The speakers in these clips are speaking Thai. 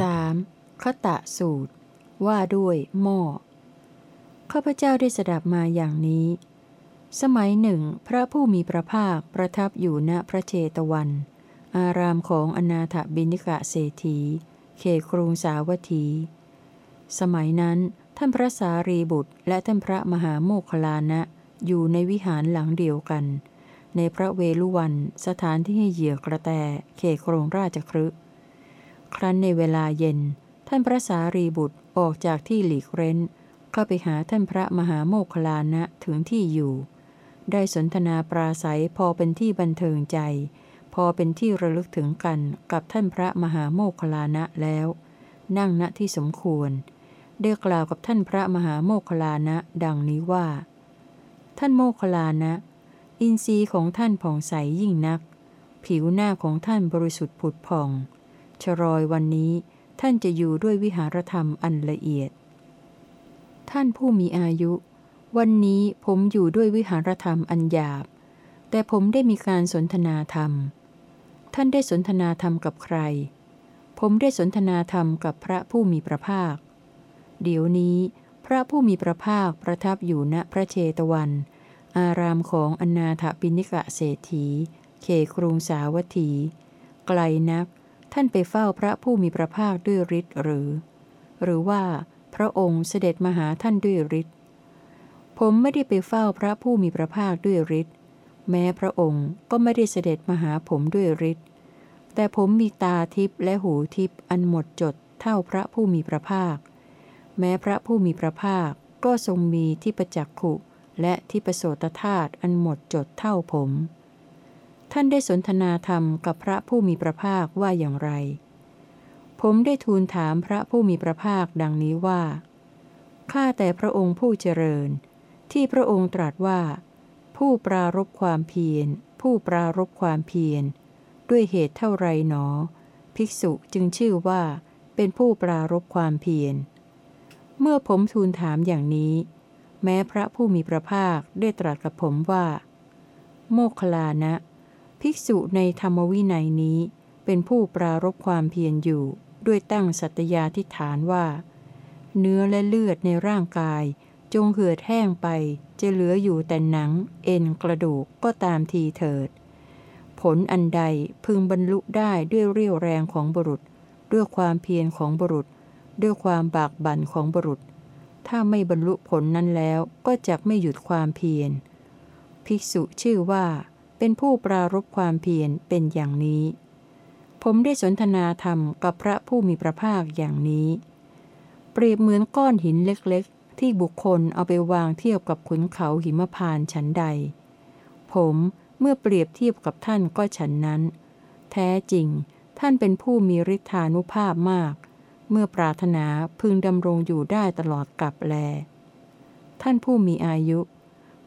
3. คตะสูตร ว่าด้วยหม้อข้าพเจ้าได้สดับมาอย่างนี้ สมัยหนึ่ง พระผู้มีพระภาคประทับอยู่ณพระเชตวัน อารามของอนาถบินิกะเศรษฐี เขครุงสาวัตถี สมัยนั้นท่านพระสารีบุตร และท่านพระมหาโมคคลานะ อยู่ในวิหารหลังเดียวกัน ในพระเวลุวันสถานที่ให้เหยื่อกระแตเขครงราชครึ ครั้นในเวลาเย็น ท่านพระสารีบุตรออกจากที่หลีกเร้น เข้าไปหาท่านพระมหาโมคลานะถึงที่อยู่ ได้สนทนาปราศัยพอเป็นที่บันเทิงใจ พอเป็นที่ระลึกถึงกันกับท่านพระมหาโมคลานะแล้ว นั่งณที่สมควร ได้กล่าวกับท่านพระมหาโมคลานะดังนี้ว่า ท่านโมคคลานะ อินทรีย์ของท่านผ่องใสยิ่งนัก ผิวหน้าของท่านบริสุทธิ์ผุดผ่อง ชรอยวันนี้ ท่านจะอยู่ด้วยวิหารธรรมอันละเอียด ท่านผู้มีอายุ วันนี้ผมอยู่ด้วยวิหารธรรมอันหยาบ แต่ผมได้มีการสนทนาธรรม ท่านได้สนทนาธรรมกับใคร ผมได้สนทนาธรรมกับพระผู้มีพระภาค เดี๋ยวนี้ พระผู้มีพระภาคประทับอยู่ณพระเชตวัน อารามของอนาถปิณิกะเศรษฐีเขครุงสาวัตถี ไกลนัก ท่านไปเฝ้าพระผู้มีพระภาคด้วยฤทธิ์หรือ หรือว่าพระองค์เสด็จมาหาท่านด้วยฤทธิ์ผมไม่ได้ไปเฝ้าพระผู้มีพระภาคด้วยฤทธิ์แม้พระองค์ก็ไม่ได้เสด็จมาหาผมด้วยฤทธิ์แต่ผมมีตาทิพย์และหูทิพย์อันหมดจดเท่าพระผู้มีพระภาค แม้พระผู้มีพระภาคก็ทรงมีที่ประจักขุและที่ประโสตธาตุอันหมดจดเท่าผม ท่านได้สนทนาธรรมกับพระผู้มีพระภาคว่าอย่างไร ผมได้ทูลถามพระผู้มีพระภาคดังนี้ว่า ข้าแต่พระองค์ผู้เจริญ ที่พระองค์ตรัสว่า ผู้ปรารบความเพียร ผู้ปรารบความเพียร ด้วยเหตุเท่าไรหนอ ภิกษุจึงชื่อว่า เป็นผู้ปรารบความเพียร เมื่อผมทูลถามอย่างนี้ แม้พระผู้มีพระภาคได้ตรัสกับผมว่า โมคคลานะ ภิกษุในธรรมวินัยนี้ เป็นผู้ปรารบความเพียรอยู่ ด้วยตั้งสัตยาธิฐานว่า เนื้อและเลือดในร่างกาย จงเหือดแห้งไป จะเหลืออยู่แต่หนัง เอ็นกระดูกก็ตามทีเถิด ผลอันใดพึงบรรลุได้ด้วยเรี่ยวแรงของบุรุษ ด้วยความเพียรของบุรุษ ด้วยความบากบั่นของบุรุษ ถ้าไม่บรรลุผลนั้นแล้วก็จะไม่หยุดความเพียร ภิกษุชื่อว่า เป็นผู้ปรารบความเพียรเป็นอย่างนี้ ผมได้สนทนาธรรมกับพระผู้มีพระภาคอย่างนี้ เปรียบเหมือนก้อนหินเล็กๆ ที่บุคคลเอาไปวางเทียบกับขุนเขาหิมพานชั้นใด ผมเมื่อเปรียบเทียบกับท่านก็ฉันนั้น แท้จริงท่านเป็นผู้มีฤทธานุภาพมาก เมื่อปรารถนาพึงดำรงอยู่ได้ตลอดกับแล ท่านผู้มีอายุ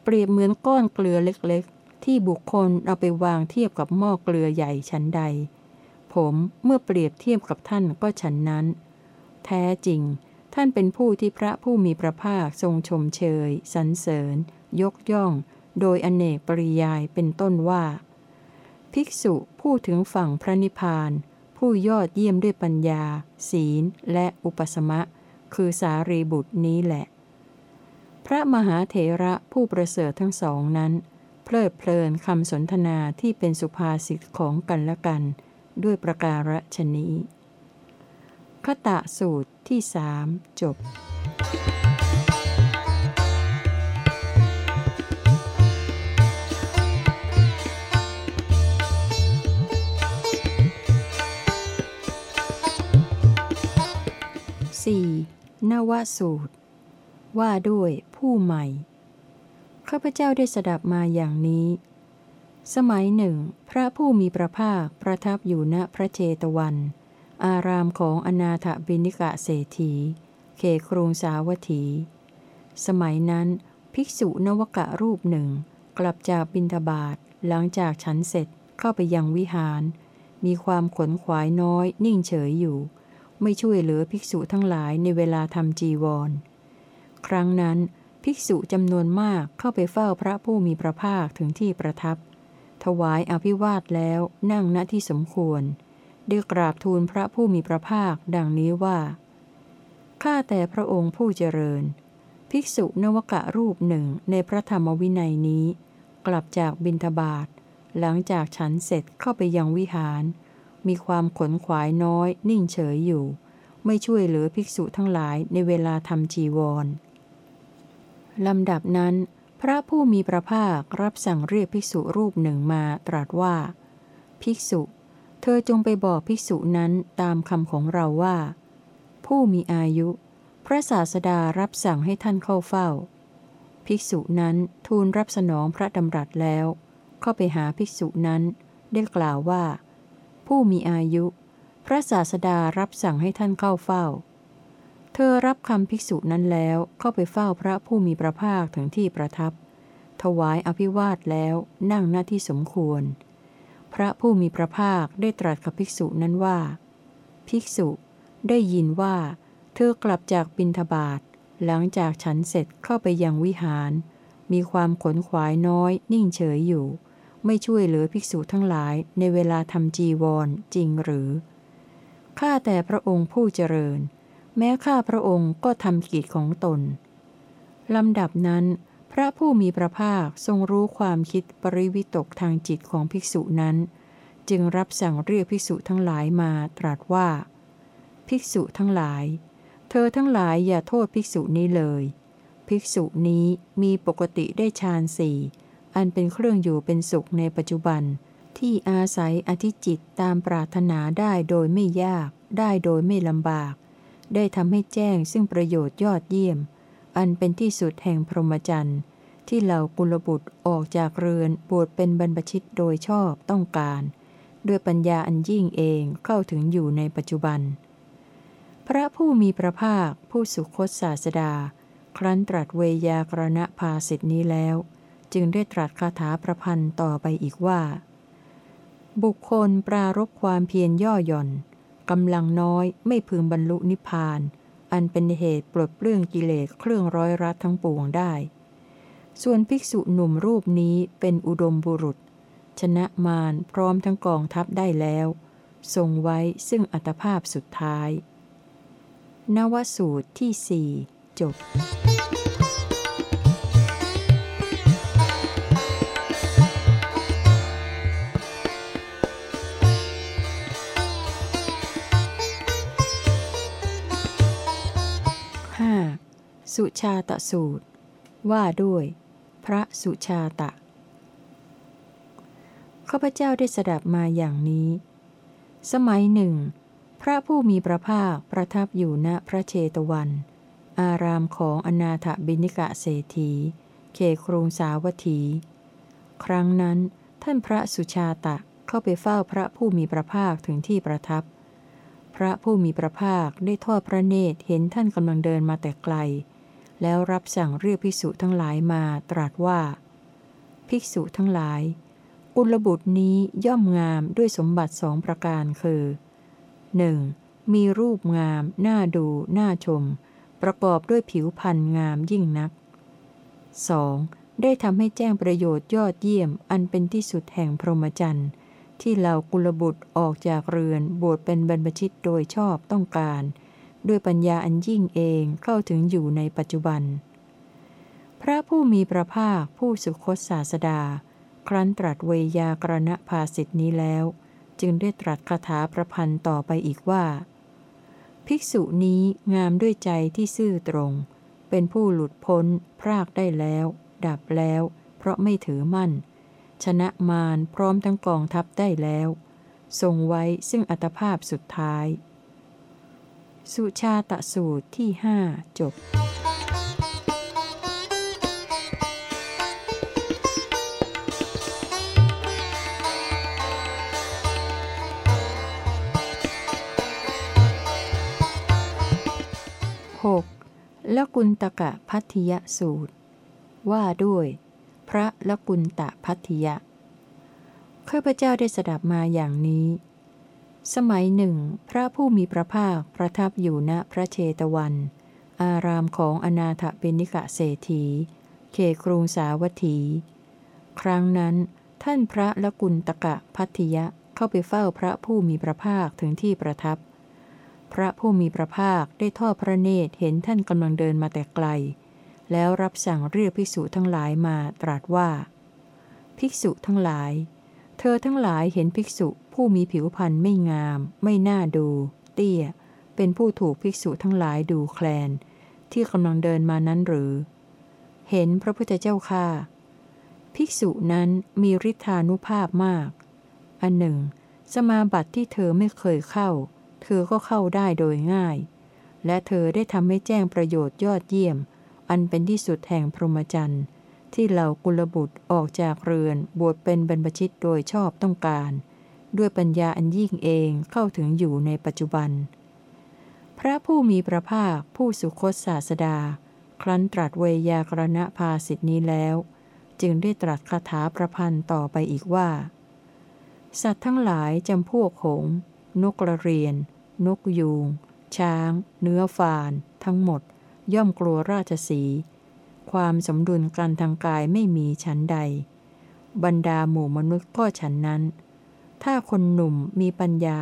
เปรียบเหมือนก้อนเกลือเล็ก ที่บุคคลเอาไปวางเทียบกับหม้อเกลือใหญ่ชั้นใด ผมเมื่อเปรียบเทียบกับท่านก็ฉันนั้น แท้จริง ท่านเป็นผู้ที่พระผู้มีพระภาคทรงชมเชยสรรเสริญ ยกย่อง โดยอเนกปริยายเป็นต้นว่า ภิกษุพูดถึงฝั่งพระนิพพาน ผู้ยอดเยี่ยมด้วยปัญญา ศีล และอุปสมะ คือสารีบุตรนี้แหละ พระมหาเถระผู้ประเสริฐทั้งสองนั้น เพลิดเพลินคำสนทนาที่เป็นสุภาษิตของกันและกัน ด้วยประการฉนี้คตะสูตรที่สามจบสี่นวสูตร ว่าด้วยผู้ใหม่ ข้าพเจ้าได้สดับมาอย่างนี้ สมัยหนึ่ง พระผู้มีพระภาคประทับอยู่ณพระเจตวัน อารามของอนาถบินิกะเศรษฐี เขครุงสาวัตถี สมัยนั้น ภิกษุนวกะรูปหนึ่ง กลับจากบินทบาทหลังจากฉันเสร็จเข้าไปยังวิหาร มีความขนขวายน้อยนิ่งเฉยอยู่ ไม่ช่วยเหลือภิกษุทั้งหลายในเวลาทำจีวร ครั้งนั้น ภิกษุจำนวนมากเข้าไปเฝ้าพระผู้มีพระภาคถึงที่ประทับ ถวายอภิวาทแล้วนั่งณที่สมควรได้กราบทูลพระผู้มีพระภาคดังนี้ว่า ข้าแต่พระองค์ผู้เจริญ ภิกษุนวกะรูปหนึ่งในพระธรรมวินัยนี้ กลับจากบินทบาท หลังจากฉันเสร็จเข้าไปยังวิหาร มีความขนขวายน้อยนิ่งเฉยอยู่ ไม่ช่วยเหลือภิกษุทั้งหลายในเวลาทำจีวร ลำดับนั้น พระผู้มีพระภาครับสั่งเรียกภิกษุรูปหนึ่งมาตรัสว่า ภิกษุ เธอจงไปบอกภิกษุนั้นตามคำของเราว่า ผู้มีอายุ พระศาสดารับสั่งให้ท่านเข้าเฝ้า ภิกษุนั้นทูลรับสนองพระดำรัสแล้ว เข้าไปหาภิกษุนั้นได้กล่าวว่า ผู้มีอายุ พระศาสดารับสั่งให้ท่านเข้าเฝ้า เธอรับคำภิกษุนั้นแล้วเข้าไปเฝ้าพระผู้มีพระภาคถึงที่ประทับ ถวายอภิวาทแล้วนั่งหน้าที่สมควร พระผู้มีพระภาคได้ตรัสกับภิกษุนั้นว่า ภิกษุได้ยินว่า เธอกลับจากบินทบาทหลังจากฉันเสร็จเข้าไปยังวิหาร มีความขนขวายน้อยนิ่งเฉยอยู่ ไม่ช่วยเหลือภิกษุทั้งหลายในเวลาทำจีวรจริงหรือข้าแต่พระองค์ผู้เจริญ แม้ข้าพระองค์ก็ทำกิจของตน ลำดับนั้น พระผู้มีพระภาคทรงรู้ความคิดปริวิตกทางจิตของภิกษุนั้น จึงรับสั่งเรียกภิกษุทั้งหลายมาตรัสว่า ภิกษุทั้งหลาย เธอทั้งหลายอย่าโทษภิกษุนี้เลย ภิกษุนี้มีปกติได้ฌานสี่อันเป็นเครื่องอยู่เป็นสุขในปัจจุบัน ที่อาศัยอธิจิตตามปรารถนาได้โดยไม่ยาก ได้โดยไม่ลำบาก ได้ทำให้แจ้งซึ่งประโยชน์ยอดเยี่ยม อันเป็นที่สุดแห่งพรหมจรรย์ที่เหล่ากุลบุตรออกจากเรือนบวชเป็นบรรพชิตโดยชอบต้องการ ด้วยปัญญาอันยิ่งเองเข้าถึงอยู่ในปัจจุบัน พระผู้มีพระภาคผู้สุคตศาสดา ครั้นตรัสเวยากรณภาสิทธินี้แล้ว จึงได้ตรัสคาถาประพันธ์ต่อไปอีกว่า บุคคลปรารบความเพียรย่อหย่อน กำลังน้อยไม่พึงบรรลุนิพพาน อันเป็นเหตุปลดเปลื้องกิเลสเครื่องร้อยรัดทั้งปวงได้ ส่วนภิกษุหนุ่มรูปนี้เป็นอุดมบุรุษ ชนะมารพร้อมทั้งกองทัพได้แล้ว ทรงไว้ซึ่งอัตภาพสุดท้าย นวสูตรที่สี่จบ สุชาตสูตร ว่าด้วย พระสุชาตะ ข้าพเจ้าได้สดับมาอย่างนี้ สมัยหนึ่ง พระผู้มีพระภาคประทับอยู่ณพระเชตวัน อารามของอนาถบินิกะเศรษฐี เขครุงสาวัตถี ครั้งนั้นท่านพระสุชาตะเข้าไปเฝ้าพระผู้มีพระภาคถึงที่ประทับพระผู้มีพระภาคได้ทอดพระเนตรเห็นท่านกำลังเดินมาแต่ไกล แล้วรับสั่งเรียกภิกษุทั้งหลายมาตรัสว่า ภิกษุทั้งหลายอุลบุตรนี้ย่อมงามด้วยสมบัติสองประการคือ 1. มีรูปงาม น่าดู น่าชม ประกอบด้วยผิวพรรณงามยิ่งนัก 2. ได้ทำให้แจ้งประโยชน์ยอดเยี่ยมอันเป็นที่สุดแห่งพรหมจรรย์ที่เหล่ากุลบุตรออกจากเรือนบวชเป็นบรรพชิตโดยชอบต้องการ ด้วยปัญญาอันยิ่งเองเข้าถึงอยู่ในปัจจุบัน พระผู้มีพระภาคผู้สุคตศาสดา ครั้นตรัสเวยากรณภาสิทธินี้แล้ว จึงได้ตรัสคาถาประพันธ์ต่อไปอีกว่า ภิกษุนี้งามด้วยใจที่ซื่อตรง เป็นผู้หลุดพ้น พรากได้แล้ว ดับแล้ว เพราะไม่ถือมั่น ชนะมารพร้อมทั้งกองทัพได้แล้ว ทรงไว้ซึ่งอัตภาพสุดท้าย สุชาตสูตรที่หจบหกละกุลตกะพัทยสูตร ว่าด้วย พระละกุลตะพัทยะข้าพเจ้าได้สดับมาอย่างนี้ สมัยหนึ่ง พระผู้มีพระภาคประทับอยู่ณพระเชตวัน อารามของอนาถเปนิกะเศรษฐี เขครุงสาวัตถี ครั้งนั้น ท่านพระละกุลตกะพัทยะเข้าเข้าไปเฝ้าพระผู้มีพระภาคถึงที่ประทับ พระผู้มีพระภาคได้ทอดพระเนตรเห็นท่านกำลังเดินมาแต่ไกล แล้วรับสั่งเรียกภิกษุทั้งหลายมาตรัสว่า ภิกษุทั้งหลาย เธอทั้งหลายเห็นภิกษุผู้มีผิวพรรณไม่งาม ไม่น่าดู เตี้ย เป็นผู้ถูกภิกษุทั้งหลายดูแคลน ที่กำลังเดินมานั้นหรือ เห็นพระพุทธเจ้าค่าภิกษุนั้นมีฤทธานุภาพมาก อันหนึ่ง สมาบัติที่เธอไม่เคยเข้า เธอก็เข้าได้โดยง่าย และเธอได้ทำให้แจ้งประโยชน์ยอดเยี่ยม อันเป็นที่สุดแห่งพรหมจรรย์ ที่เหล่ากุลบุตรออกจากเรือนบวชเป็นบรรพชิตโดยชอบต้องการ ด้วยปัญญาอันยิ่งเองเข้าถึงอยู่ในปัจจุบัน พระผู้มีพระภาคผู้สุคตศาสดา ครั้นตรัสเวยากรณภาสิทธินี้แล้ว จึงได้ตรัสคาถาประพันธ์ต่อไปอีกว่า สัตว์ทั้งหลายจำพวกหงนกกระเรียน นกยูง ช้าง เนื้อฟาน ทั้งหมด ย่อมกลัวราชสี ความสมดุลกันทางกายไม่มีชั้นใด บรรดาหมู่มนุษย์ก็ฉันนั้น ถ้าคนหนุ่มมีปัญญา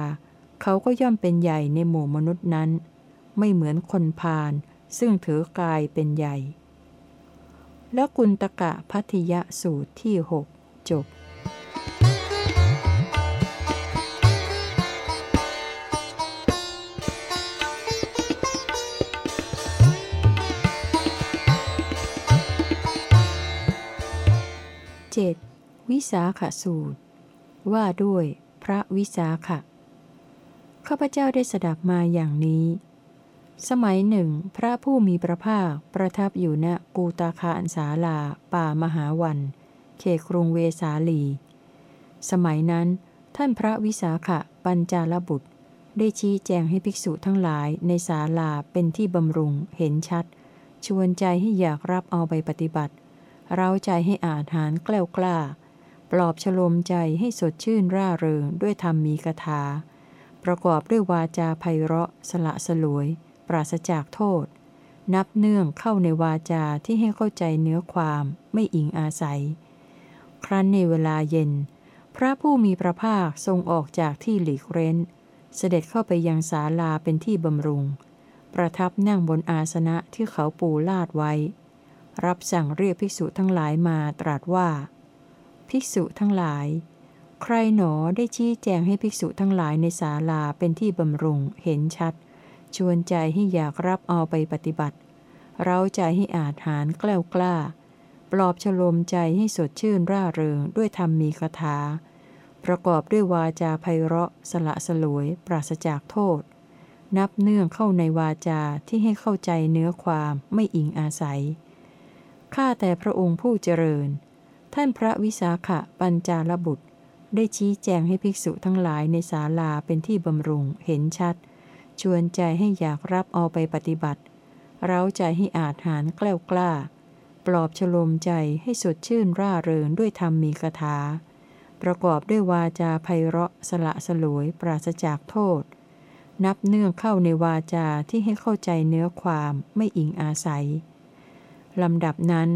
เขาก็ย่อมเป็นใหญ่ในหมู่มนุษย์นั้น ไม่เหมือนคนพาลซึ่งถือกายเป็นใหญ่ และกุณตกะพัทยสูตรที่หกจบ เจ็ดวิสาขสูตร ว่าด้วยพระวิสาขะข้าพเจ้าได้สดับมาอย่างนี้ สมัยหนึ่ง พระผู้มีพระภาคประทับอยู่ณกูตาคาอันสาลา ป่ามหาวัน เขครุงเวสาลี สมัยนั้น ท่านพระวิสาขะปัญจาลบุตร ได้ชี้แจงให้ภิกษุทั้งหลายในศาลาเป็นที่บำรุงเห็นชัด ชวนใจให้อยากรับเอาไปปฏิบัติ เร้าใจให้อาหารแกล้วกล้า ปลอบฉลมใจให้สดชื่นร่าเริงด้วยธรรมมีกถา ประกอบด้วยวาจาไพเราะสละสลวย ปราศจากโทษ นับเนื่องเข้าในวาจาที่ให้เข้าใจเนื้อความไม่อิงอาศัย ครั้นในเวลาเย็น พระผู้มีพระภาคทรงออกจากที่หลีกเร้น เสด็จเข้าไปยังศาลาเป็นที่บำรุง ประทับนั่งบนอาสนะที่เขาปูลาดไว้ รับสั่งเรียกภิกษุทั้งหลายมาตรัสว่า ภิกษุทั้งหลาย ใครหนอได้ชี้แจงให้ภิกษุทั้งหลายในศาลาเป็นที่บำรุงเห็นชัด ชวนใจให้อยากรับเอาไปปฏิบัติ เราใจให้อาจหารกล้ากล้า ปลอบฉลมใจให้สดชื่นร่าเริงด้วยธรรมมีคาถา ประกอบด้วยวาจาไพเราะสละสลวย ปราศจากโทษนับเนื่องเข้าในวาจาที่ให้เข้าใจเนื้อความไม่อิงอาศัย ข้าแต่พระองค์ผู้เจริญ ท่านพระวิสาขะปัญจาลบุตร ได้ชี้แจงให้ภิกษุทั้งหลายในศาลาเป็นที่บำรุงเห็นชัด ชวนใจให้อยากรับเอาไปปฏิบัติ เร้าใจให้อาจหารกล้ากล้า ปลอบฉลมใจให้สดชื่นร่าเริงด้วยธรรมมีคาถา ประกอบด้วยวาจาไพเราะสละสลวยปราศจากโทษ นับเนื่องเข้าในวาจาที่ให้เข้าใจเนื้อความไม่อิงอาศัย ลำดับนั้น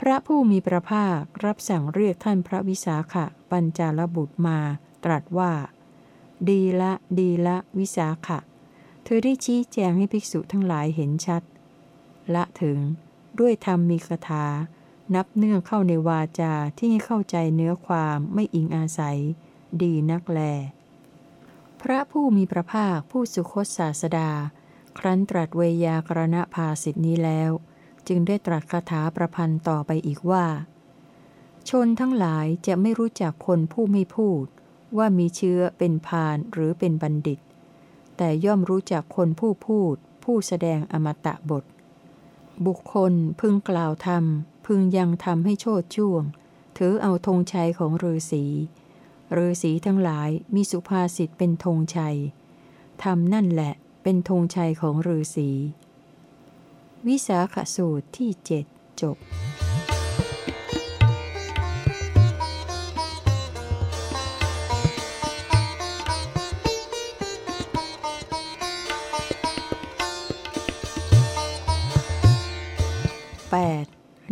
พระผู้มีพระภาครับสั่งเรียกท่านพระวิสาขะปัญจาลบุตรมา ตรัสว่า ดีละดีละวิสาขะ เธอได้ชี้แจงให้ภิกษุทั้งหลายเห็นชัด ละถึงด้วยธรรมมีคาถา นับเนื่องเข้าในวาจาที่ให้เข้าใจเนื้อความไม่อิงอาศัย ดีนักแล พระผู้มีพระภาคผู้สุคตศาสดา ครั้นตรัสเวยากรณภาสิทธินี้แล้ว จึงได้ตรัสคาถาประพันธ์ต่อไปอีกว่า ชนทั้งหลายจะไม่รู้จักคนผู้ไม่พูด ว่ามีเชื้อเป็นพานหรือเป็นบัณฑิต แต่ย่อมรู้จักคนผู้พูด ผู้แสดงอมตะบท บุคคลพึงกล่าวธรรม พึงยังทำให้โชดช่วง ถือเอาธงชัยของฤาษีฤาษีทั้งหลายมีสุภาษิตเป็นธงชัยธรรมนั่นแหละเป็นธงชัยของฤาษี วิสาขสูตรที่เจ็ดจบ 8.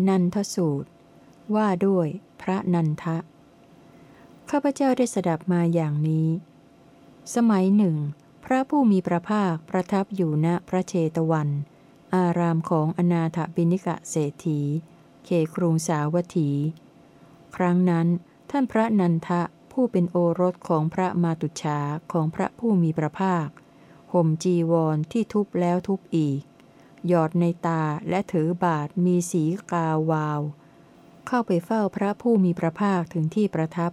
นันทสูตร ว่าด้วยพระนันทะ ข้าพเจ้าได้สดับมาอย่างนี้ สมัยหนึ่ง พระผู้มีพระภาคประทับอยู่ณพระเชตวัน อารามของอนาถบิณิกะเศรษฐี เขครุงสาวัตถี ครั้งนั้นท่านพระนันทะผู้เป็นโอรสของพระมาตุชาของพระผู้มีพระภาค ห่มจีวรที่ทุบแล้วทุบอีก หยอดในตาและถือบาทมีสีกาวาว เข้าไปเฝ้าพระผู้มีพระภาคถึงที่ประทับ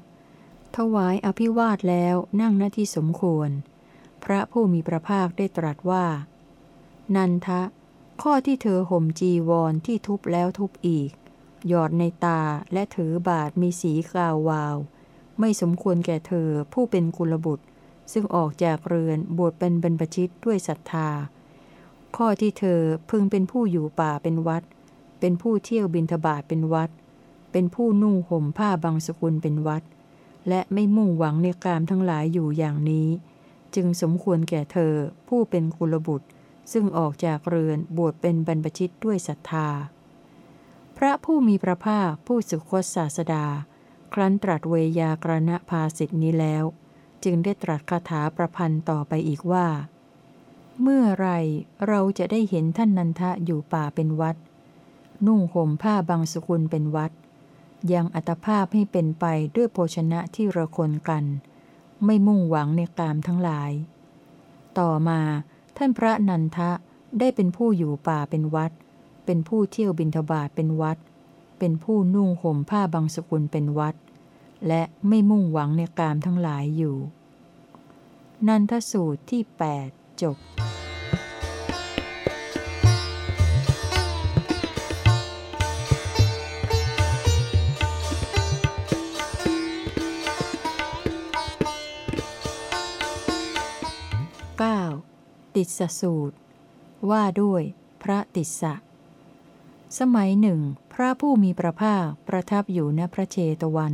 ถวายอภิวาทแล้วนั่งหน้าที่สมควร พระผู้มีพระภาคได้ตรัสว่า นันทะ ข้อที่เธอห่มจีวรที่ทุบแล้วทุบอีก หยอดในตาและถือบาทมีสีกาววาว ไม่สมควรแก่เธอผู้เป็นกุลบุตร ซึ่งออกจากเรือนบวชเป็นบรรพชิตด้วยศรัทธา ข้อที่เธอพึงเป็นผู้อยู่ป่าเป็นวัด เป็นผู้เที่ยวบินทบาทเป็นวัด เป็นผู้นุ่งห่มผ้าบางสกุลเป็นวัด และไม่มุ่งหวังในกามทั้งหลายอยู่อย่างนี้ จึงสมควรแก่เธอผู้เป็นกุลบุตร ซึ่งออกจากเรือนบวชเป็นบรรพชิตด้วยศรัทธา พระผู้มีพระภาคผู้สุคตศาสดา ครั้นตรัสเวยากรณภาสิทธินี้แล้ว จึงได้ตรัสคาถาประพันธ์ต่อไปอีกว่า เมื่อไรเราจะได้เห็นท่านนันทะอยู่ป่าเป็นวัด นุ่งห่มผ้าบางสกุลเป็นวัด ยังอัตภาพให้เป็นไปด้วยโภชนะที่ระคนกัน ไม่มุ่งหวังในกามทั้งหลาย ต่อมา ท่านพระนันทะได้เป็นผู้อยู่ป่าเป็นวัด เป็นผู้เที่ยวบินทบาทเป็นวัด เป็นผู้นุ่งห่มผ้าบางสกุลเป็นวัด และไม่มุ่งหวังในกามทั้งหลายอยู่ นันทสูตรที่ 8 จบ ติสสูตร ว่าด้วย พระติสสะสมัยหนึ่ง พระผู้มีพระภาคประทับอยู่ณพระเชตวัน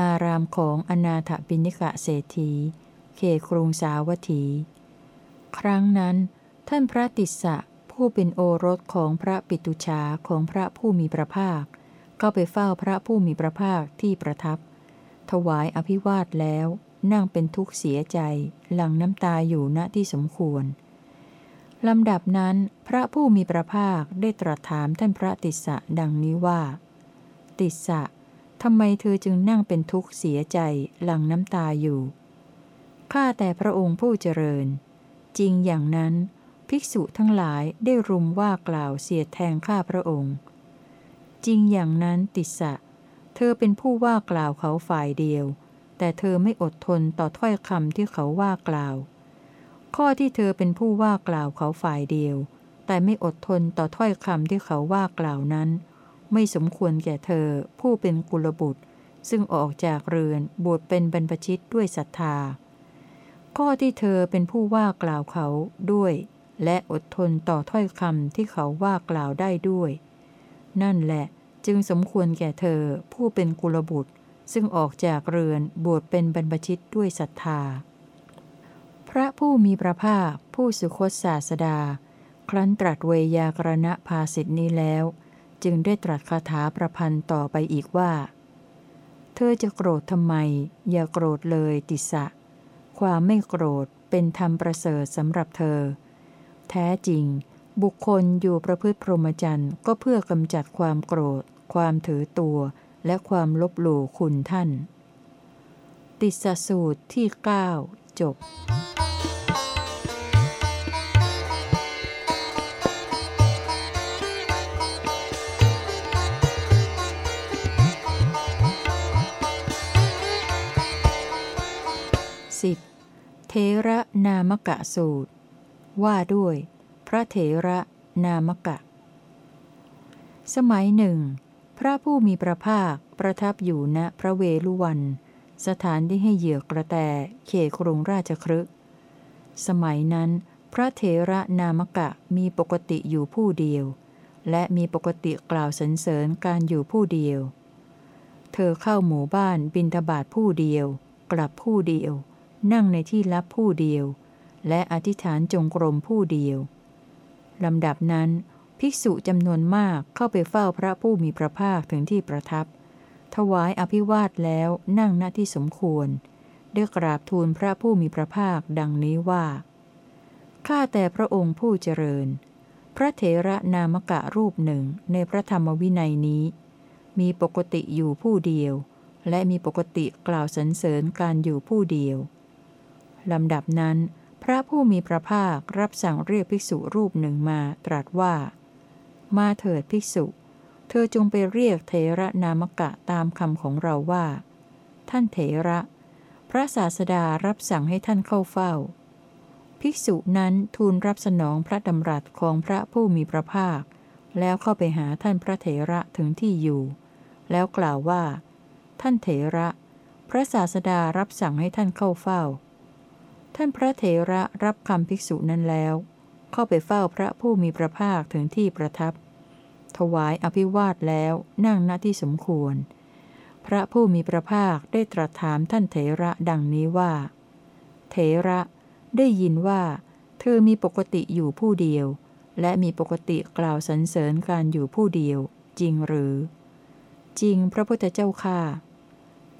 อารามของอนาถบิณิกะเศรษฐี เขตกรุงสาวัตถี ครั้งนั้น ท่านพระติสสะผู้เป็นโอรสของพระปิตุชาของพระผู้มีพระภาค ก็ไปเฝ้าพระผู้มีพระภาคที่ประทับ ถวายอภิวาทแล้วนั่งเป็นทุกข์เสียใจ หลังน้ำตาอยู่ณที่สมควร ลำดับนั้นพระผู้มีพระภาคได้ตรัสถามท่านพระติสสะดังนี้ว่า ติสสะทำไมเธอจึงนั่งเป็นทุกข์เสียใจหลังน้ำตาอยู่ ข้าแต่พระองค์ผู้เจริญ จริงอย่างนั้น ภิกษุทั้งหลายได้รุมว่ากล่าวเสียแทงข้าพระองค์ จริงอย่างนั้นติสสะเธอเป็นผู้ว่ากล่าวเขาฝ่ายเดียว แต่เธอไม่อดทนต่อถ้อยคำที่เขาว่ากล่าว ข้อที่เธอเป็นผู้ว่ากล่าวเขาฝ่ายเดียว แต่ไม่อดทนต่อถ้อยคำที่เขาว่ากล่าวนั้น ไม่สมควรแก่เธอผู้เป็นกุลบุตร ซึ่งออกจากเรือนบวชเป็นบรรพชิตด้วยศรัทธา ข้อที่เธอเป็นผู้ว่ากล่าวเขาด้วย และอดทนต่อถ้อยคำที่เขาว่ากล่าวได้ด้วย นั่นแหละจึงสมควรแก่เธอผู้เป็นกุลบุตร ซึ่งออกจากเรือนบวชเป็นบรรพชิตด้วยศรัทธา ระผู้มีพระภาคผู้สุคตศาสดา ครั้นตรัสเวยากรณภาสิทธินี้แล้ว จึงได้ตรัสคาถาประพันธ์ต่อไปอีกว่า เธอจะโกรธทำไม อย่าโกรธเลยติสะ ความไม่โกรธเป็นธรรมประเสริฐสำหรับเธอ แท้จริง บุคคลอยู่ประพฤติพรหมจรรย์ก็เพื่อกำจัดความโกรธ ความถือตัว และความลบหลู่คุณท่าน ติสสูตรที่ 9 จบสิบเทระนามกะสูตร ว่าด้วย พระเถระนามกะ สมัยหนึ่ง พระผู้มีพระภาคประทับอยู่ณพระเวลุวัน สถานที่ให้เหยื่อกระแตเขตกรุงราชครึกสมัยนั้น พระเถระนามกะมีปกติอยู่ผู้เดียว และมีปกติกล่าวสรรเสริญการอยู่ผู้เดียว เธอเข้าหมู่บ้านบินทบาทผู้เดียว กลับผู้เดียว นั่งในที่ลับผู้เดียว และอธิษฐานจงกรมผู้เดียวลำดับนั้น ภิกษุจำนวนมากเข้าไปเฝ้าพระผู้มีพระภาคถึงที่ประทับ ถวายอภิวาทแล้วนั่งณที่สมควร ได้กราบทูลพระผู้มีพระภาคดังนี้ว่า ข้าแต่พระองค์ผู้เจริญ พระเถระนามกะรูปหนึ่งในพระธรรมวินัยนี้ มีปกติอยู่ผู้เดียว และมีปกติกล่าวสรรเสริญการอยู่ผู้เดียว ลำดับนั้น พระผู้มีพระภาครับสั่งเรียกภิกษุรูปหนึ่งมาตรัสว่า มาเถิดภิกษุ เธอจงไปเรียกเถระนามกะตามคำของเราว่า ท่านเถระ พระศาสดารับสั่งให้ท่านเข้าเฝ้า ภิกษุนั้นทูลรับสนองพระดำรัสของพระผู้มีพระภาค แล้วเข้าไปหาท่านพระเถระถึงที่อยู่ แล้วกล่าวว่า ท่านเถระ พระศาสดารับสั่งให้ท่านเข้าเฝ้า ท่านพระเถระรับคำภิกษุนั้นแล้ว เข้าไปเฝ้าพระผู้มีพระภาคถึงที่ประทับ ถวายอภิวาทแล้วนั่งณที่สมควร พระผู้มีพระภาคได้ตรัสถามท่านเถระดังนี้ว่า เถระได้ยินว่า เธอมีปกติอยู่ผู้เดียว และมีปกติกล่าวสรรเสริญการอยู่ผู้เดียว จริงหรือ จริงพระพุทธเจ้าข้า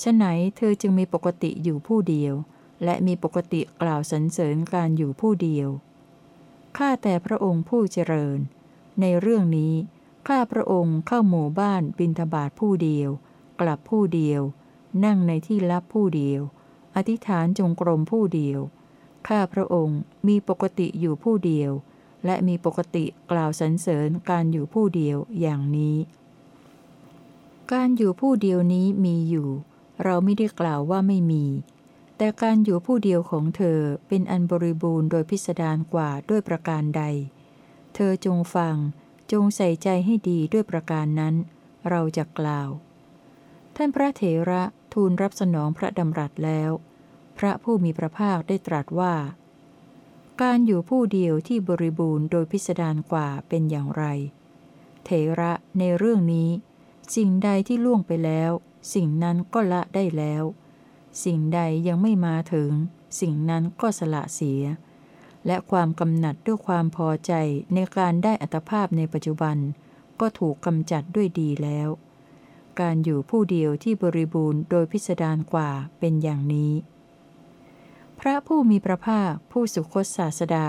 ฉไหนเธอจึงมีปกติอยู่ผู้เดียว และมีปกติกล่าวสรรเสริญการอยู่ผู้เดียวข้าแต่พระองค์ผู้เจริญ ในเรื่องนี้ ข้าพระองค์เข้าหมู่บ้านบินทบาทผู้เดียว กลับผู้เดียว นั่งในที่ลับผู้เดียว อธิษฐานจงกรมผู้เดียว ข้าพระองค์มีปกติอยู่ผู้เดียว และมีปกติกล่าวสรรเสริญการอยู่ผู้เดียวอย่างนี้ การอยู่ผู้เดียวนี้มีอยู่ เราไม่ได้กล่าวว่าไม่มี แต่การอยู่ผู้เดียวของเธอเป็นอันบริบูรณ์โดยพิสดารกว่าด้วยประการใด เธอจงฟัง จงใส่ใจให้ดีด้วยประการนั้น เราจะกล่าว ท่านพระเถระทูลรับสนองพระดำรัสแล้ว พระผู้มีพระภาคได้ตรัสว่า การอยู่ผู้เดียวที่บริบูรณ์โดยพิสดารกว่าเป็นอย่างไร เถระในเรื่องนี้ สิ่งใดที่ล่วงไปแล้ว สิ่งนั้นก็ละได้แล้ว สิ่งใดยังไม่มาถึง สิ่งนั้นก็สละเสีย และความกำหนัดด้วยความพอใจในการได้อัตภาพในปัจจุบัน ก็ถูกกำจัดด้วยดีแล้ว การอยู่ผู้เดียวที่บริบูรณ์โดยพิสดารกว่าเป็นอย่างนี้ พระผู้มีพระภาคผู้สุคตศาสดา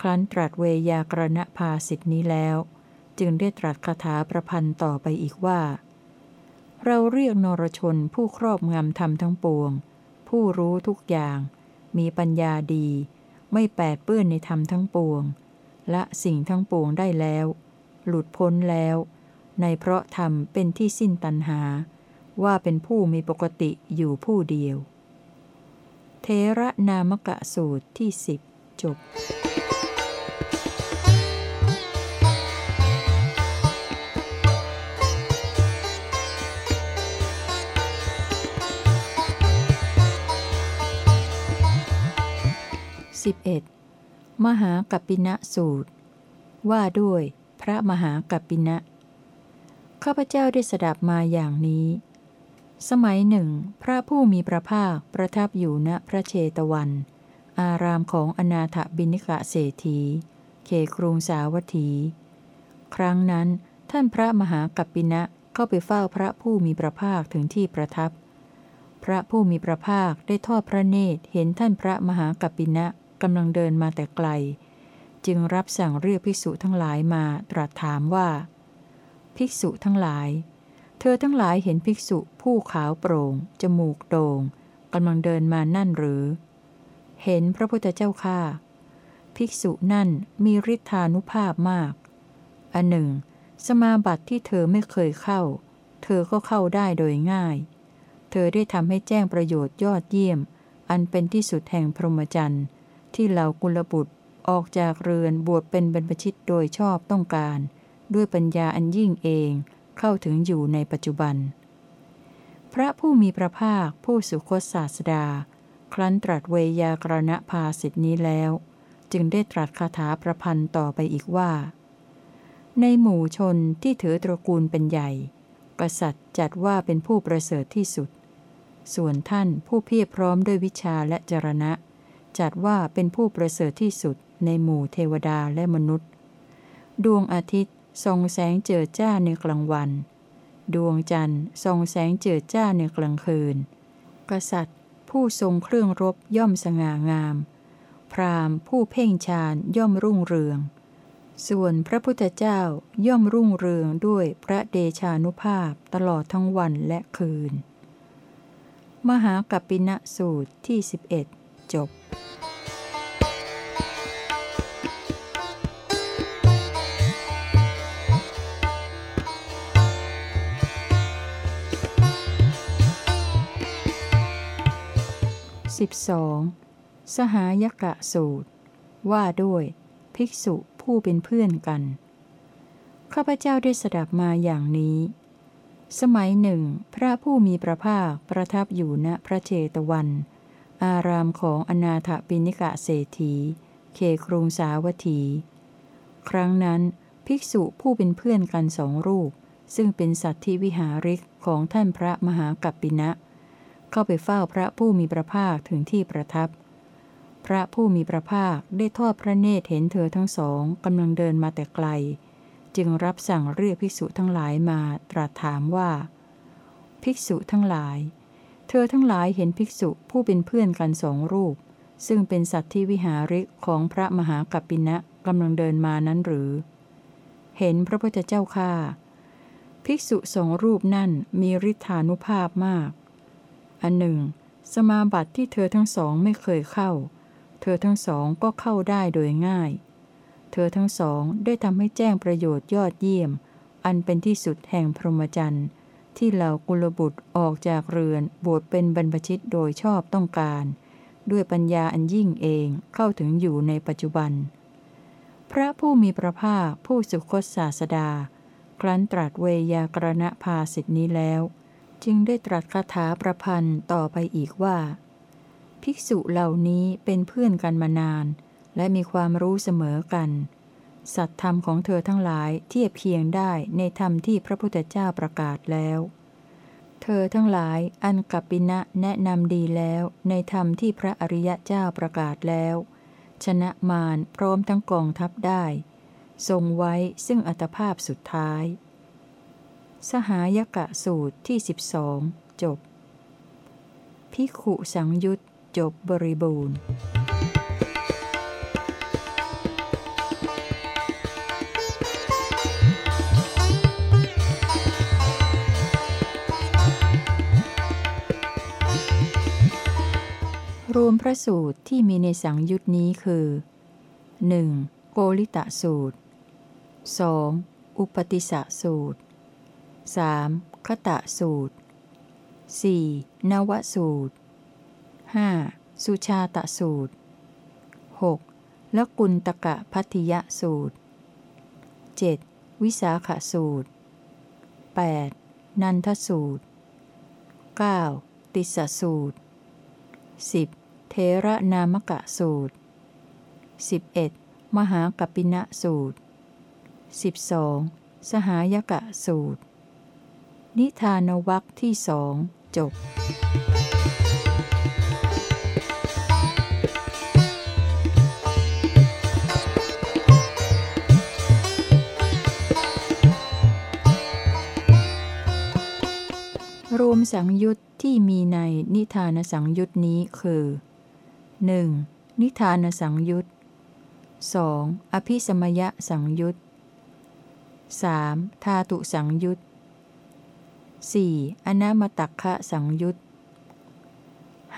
ครั้นตรัสเวยากรณภาสิทธินี้แล้ว จึงได้ตรัสคาถาประพันธ์ต่อไปอีกว่า เราเรียกนรชนผู้ครอบงำธรรมทั้งปวง ผู้รู้ทุกอย่าง มีปัญญาดี ไม่แปดเปื้อนในธรรมทั้งปวงและสิ่งทั้งปวงได้แล้ว หลุดพ้นแล้ว ในเพราะธรรมเป็นที่สิ้นตัณหา ว่าเป็นผู้มีปกติอยู่ผู้เดียว เทระนามกะสูตรที่สิบจบ สิบเอ็ดมหากัปปินะสูตร ว่าด้วยพระมหากัปปินะ ข้าพเจ้าได้สดับมาอย่างนี้ สมัยหนึ่ง พระผู้มีพระภาคประทับอยู่ณพระเชตวัน อารามของอนาถบิณิกะเศรษฐี เขครุงสาวัตถี ครั้งนั้นท่านพระมหากัปปินะเข้าไปเฝ้าพระผู้มีพระภาคถึงที่ประทับพระผู้มีพระภาคได้ทอดพระเนตรเห็นท่านพระมหากัปปินะ กำลังเดินมาแต่ไกล จึงรับสั่งเรียกภิกษุทั้งหลายมาตรัสถามว่า ภิกษุทั้งหลาย เธอทั้งหลายเห็นภิกษุผู้ขาวโปร่ง จมูกโด่งกำลังเดินมานั่นหรือ เห็นพระพุทธเจ้าข้าภิกษุนั่นมีฤทธานุภาพมาก อันหนึ่ง สมาบัติที่เธอไม่เคยเข้า เธอก็เข้าได้โดยง่าย เธอได้ทำให้แจ้งประโยชน์ยอดเยี่ยม อันเป็นที่สุดแห่งพรหมจรรย์ ที่เหล่ากุลบุตรออกจากเรือนบวชเป็นบรรพชิตโดยชอบต้องการ ด้วยปัญญาอันยิ่งเองเข้าถึงอยู่ในปัจจุบัน พระผู้มีพระภาคผู้สุคตศาสดา ครั้นตรัสเวยากรณภาสิทธินี้แล้ว จึงได้ตรัสคาถาประพันธ์ต่อไปอีกว่า ในหมู่ชนที่ถือตระกูลเป็นใหญ่ กษัตริย์จัดว่าเป็นผู้ประเสริฐที่สุด ส่วนท่านผู้เพียรพร้อมด้วยวิชาและจรณะ จัดว่าเป็นผู้ประเสริฐที่สุดในหมู่เทวดาและมนุษย์ ดวงอาทิตย์ส่งแสงเจิดจ้าในกลางวัน ดวงจันทร์ส่งแสงเจิดจ้าในกลางคืน กษัตริย์ ผู้ทรงเครื่องรบย่อมสง่างาม พราหมณ์ ผู้เพ่งฌานย่อมรุ่งเรือง ส่วนพระพุทธเจ้าย่อมรุ่งเรืองด้วยพระเดชานุภาพตลอดทั้งวันและคืน มหากัปปินะสูตรที่11 จบ 12. สหายกะสูตร ว่าด้วย ภิกษุผู้เป็นเพื่อนกัน ข้าพเจ้าได้สดับมาอย่างนี้ สมัยหนึ่ง พระผู้มีพระภาคประทับอยู่ณพระเจตวัน อารามของอนาถปิณิกะเศรษฐีเคครุงสาวัตถี ครั้งนั้น ภิกษุผู้เป็นเพื่อนกันสองรูป ซึ่งเป็นสัตว์ที่วิหาริกของท่านพระมหากัปปินะ เข้าไปเฝ้าพระผู้มีพระภาคถึงที่ประทับ พระผู้มีพระภาคได้ทอดพระเนตรเห็นเธอทั้งสองกำลังเดินมาแต่ไกล จึงรับสั่งเรียกภิกษุทั้งหลายมาตรัสถามว่า ภิกษุทั้งหลาย เธอทั้งหลายเห็นภิกษุผู้เป็นเพื่อนกันสองรูป ซึ่งเป็นสัตว์ที่วิหาริกของพระมหากัปปินะกำลังเดินมานั้นหรือ เห็นพระพุทธเจ้าข้าภิกษุสองรูปนั่นมีฤทธานุภาพมาก อันหนึ่ง สมาบัติที่เธอทั้งสองไม่เคยเข้า เธอทั้งสองก็เข้าได้โดยง่าย เธอทั้งสองได้ทำให้แจ้งประโยชน์ยอดเยี่ยม อันเป็นที่สุดแห่งพรหมจรรย์ ที่เหล่ากุลบุตรออกจากเรือนบวชเป็นบรรพชิตโดยชอบต้องการ ด้วยปัญญาอันยิ่งเองเข้าถึงอยู่ในปัจจุบัน พระผู้มีพระภาคผู้สุคตศาสดา ครั้นตรัสเวยากรณภาสิทธินี้แล้ว จึงได้ตรัสคาถาประพันธ์ต่อไปอีกว่า ภิกษุเหล่านี้เป็นเพื่อนกันมานาน และมีความรู้เสมอกัน สัตธรรมของเธอทั้งหลายเทียบเคียงได้ในธรรมที่พระพุทธเจ้าประกาศแล้ว เธอทั้งหลายอันกัปปินะแนะนำดีแล้วในธรรมที่พระอริยเจ้าประกาศแล้ว ชนะมารพร้อมทั้งกองทัพได้ ทรงไว้ซึ่งอัตภาพสุดท้าย สหายกะสูตรที่สิบสองจบ พิขุสังยุตจบบริบูรณ์ รวมพระสูตรที่มีในสังยุตนี้คือ 1. โกลิตะสูตร 2. อุปติสะสูตร 3. คตะสูตร 4. นวสูตร 5. สุชาตะสูตร 6. ละกุลตกะพัทยะสูตร 7. วิสาขสูตร 8. นันทสูตร 9. ติสสูตร 10. เทระนามกะสูตร 11. มหากัปปินะสูตร 12. สหายกะสูตร นิทานวักที่สองจบรวมสังยุตที่มีในนิทานสังยุตนี้คือ 1. นิทานสังยุต 2. อภิสมยสังยุต 3. ธาตุสังยุต 4. อนามตักคะสังยุต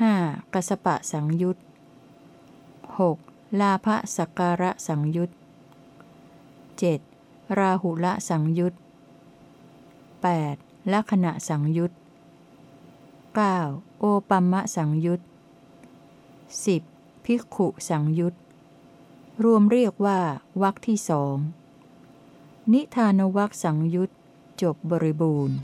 5. กัสปะสังยุต 6. ลาภสักการะสังยุต 7. ราหุละสังยุต 8. ลักขณะสังยุต 9. โอปัมมะสังยุต 10. ภิกขุสังยุตรวมเรียกว่าวักที่สอง นิทานวักสังยุตจบบริบูรณ์